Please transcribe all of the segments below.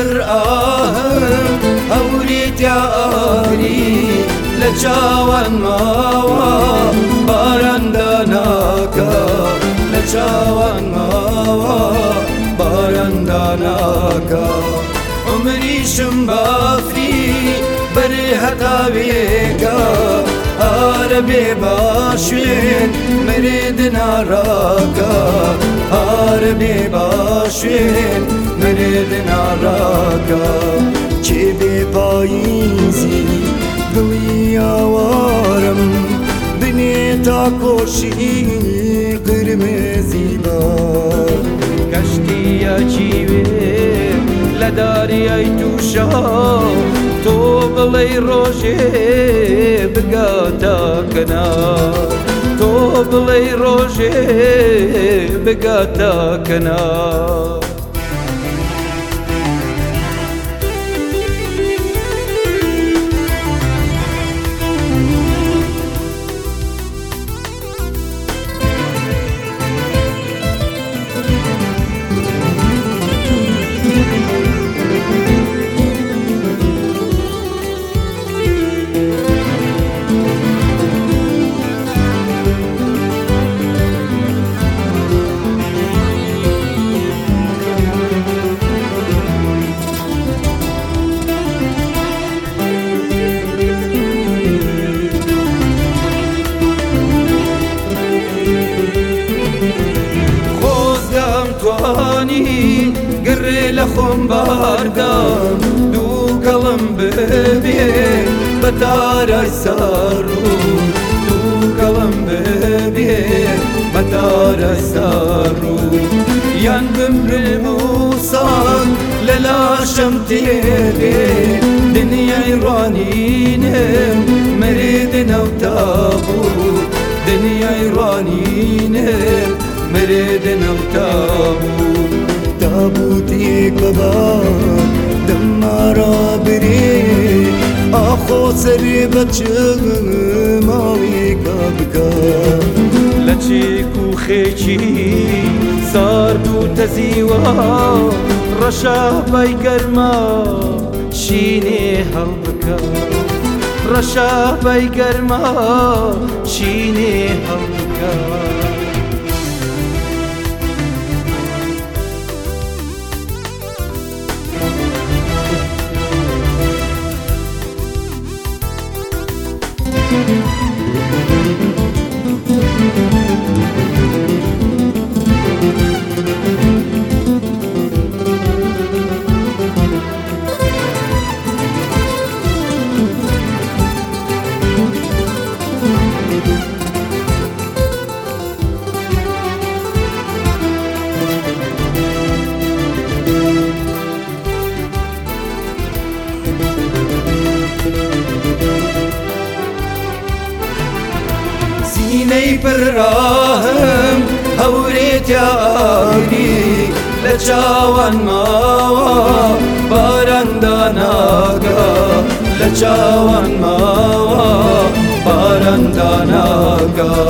پر ئاهم هەوریتیا ئاری لە چاوان ماوە باراندا ناکە لە چاوان ماوە باراندا ناکە عمریشم بافری بەێ هەتاوێکە ئارە بێ باشێن مرێ دناڕاکە یار بی باشین مردن آراکا چی بی پاییزی گلی آوارم بینی تا کوشی قرمزی بار کشتی چیوی لەداریای تووشە تۆ بڵێ ڕۆژێ بگاتە کەنار بڵێ ڕۆژێ بگاتە کەنار قري لخم باردام دو قلم ببێ بە تارای دو قلم دوو گەڵم ببێ يان بمر سار للا شمتي دنيا يرانين مريدنا لاشم بار دمارا بری آخو سری بچگ ماوی کبکا لچی کو خیچی سار بو تزیوا رشا بای گرما شینی حل بکا رشا بای گرما شینی بی پر راهم هوریت یاری لچاوان ماوا باران داناگا لچاوان ماوا باران داناگا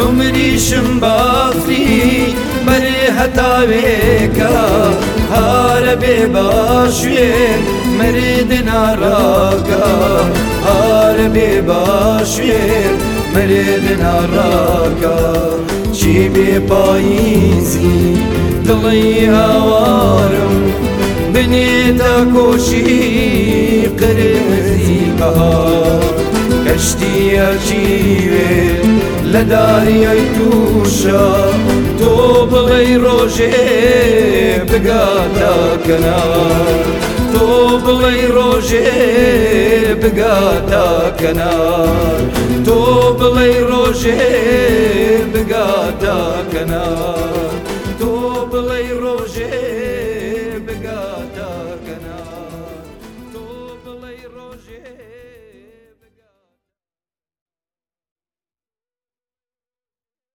عمری شم بافری بر هتاوی کا هار به باشوی مردن آراغا هار به باشوی بەرێدنا ڕاکە چی بێ پاییزی دڵی هاوارم بنێتە کۆشی قرزی بەهار کەشتیە چیوێ لە داریای تووشە تۆ بڵی ڕۆژێ بگاتە کەنار بۆ بڵێ ڕۆژێ بگاتا کەنار تۆ بڵێ ڕۆژێ بگاتا کەنار